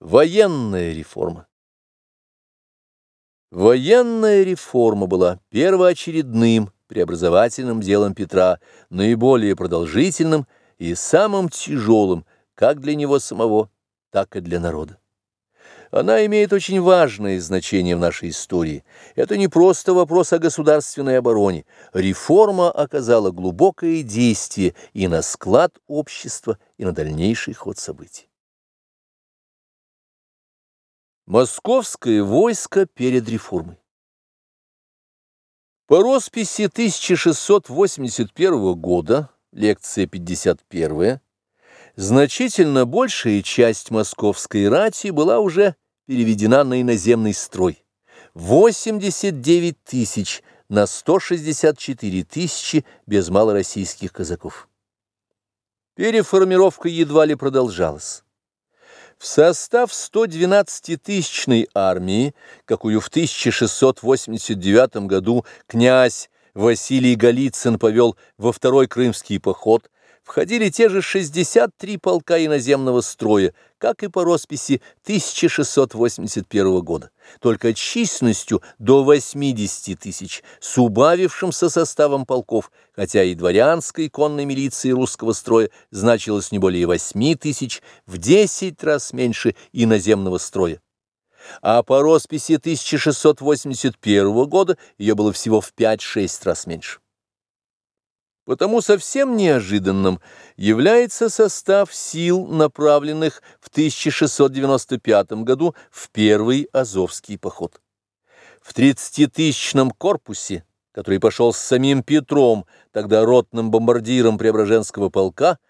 Военная реформа. Военная реформа была первоочередным преобразовательным делом Петра, наиболее продолжительным и самым тяжелым как для него самого, так и для народа. Она имеет очень важное значение в нашей истории. Это не просто вопрос о государственной обороне. Реформа оказала глубокое действие и на склад общества, и на дальнейший ход событий. Московское войско перед реформой. По росписи 1681 года, лекция 51, значительно большая часть московской рати была уже переведена на иноземный строй. 89 тысяч на 164 тысячи без малороссийских казаков. Переформировка едва ли продолжалась. В состав 112-тысячной армии, какую в 1689 году князь Василий Голицын повел во второй крымский поход, входили те же 63 полка иноземного строя, как и по росписи 1681 года, только численностью до 80 тысяч, с убавившимся составом полков, хотя и дворянской конной милиции русского строя значилось не более 8 тысяч, в 10 раз меньше иноземного строя. А по росписи 1681 года ее было всего в 5-6 раз меньше. Потому совсем неожиданным является состав сил, направленных в 1695 году в первый Азовский поход. В 30-тысячном корпусе, который пошел с самим Петром, тогда ротным бомбардиром Преображенского полка,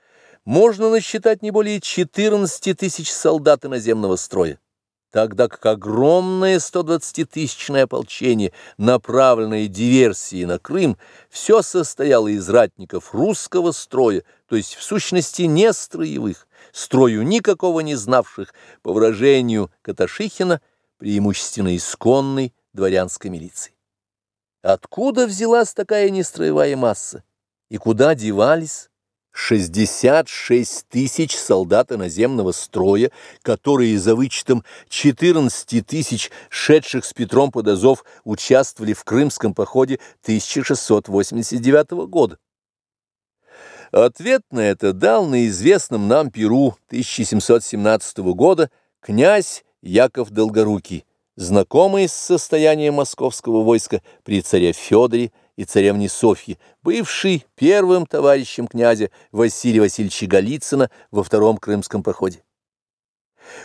можно насчитать не более 14 тысяч солдат иноземного строя тогда как огромное 120-тысячное ополчение, направленное диверсией на Крым, все состояло из ратников русского строя, то есть в сущности не строевых, строю никакого не знавших, по выражению Каташихина, преимущественно исконной дворянской милиции. Откуда взялась такая нестроевая масса? И куда девались 66 тысяч солдат иноземного строя, которые за вычетом 14 тысяч шедших с Петром под Азов участвовали в Крымском походе 1689 года. Ответ на это дал на известном нам Перу 1717 года князь Яков Долгорукий, знакомый с состоянием московского войска при царе Федоре и царевне Софьи, бывший первым товарищем князя Василия Васильевича Голицына во втором крымском походе.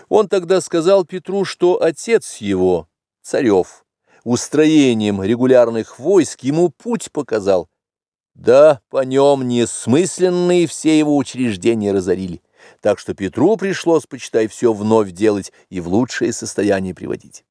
Он тогда сказал Петру, что отец его, царев, устроением регулярных войск ему путь показал. Да, по нем несмысленные все его учреждения разорили, так что Петру пришлось, почитай, все вновь делать и в лучшее состояние приводить.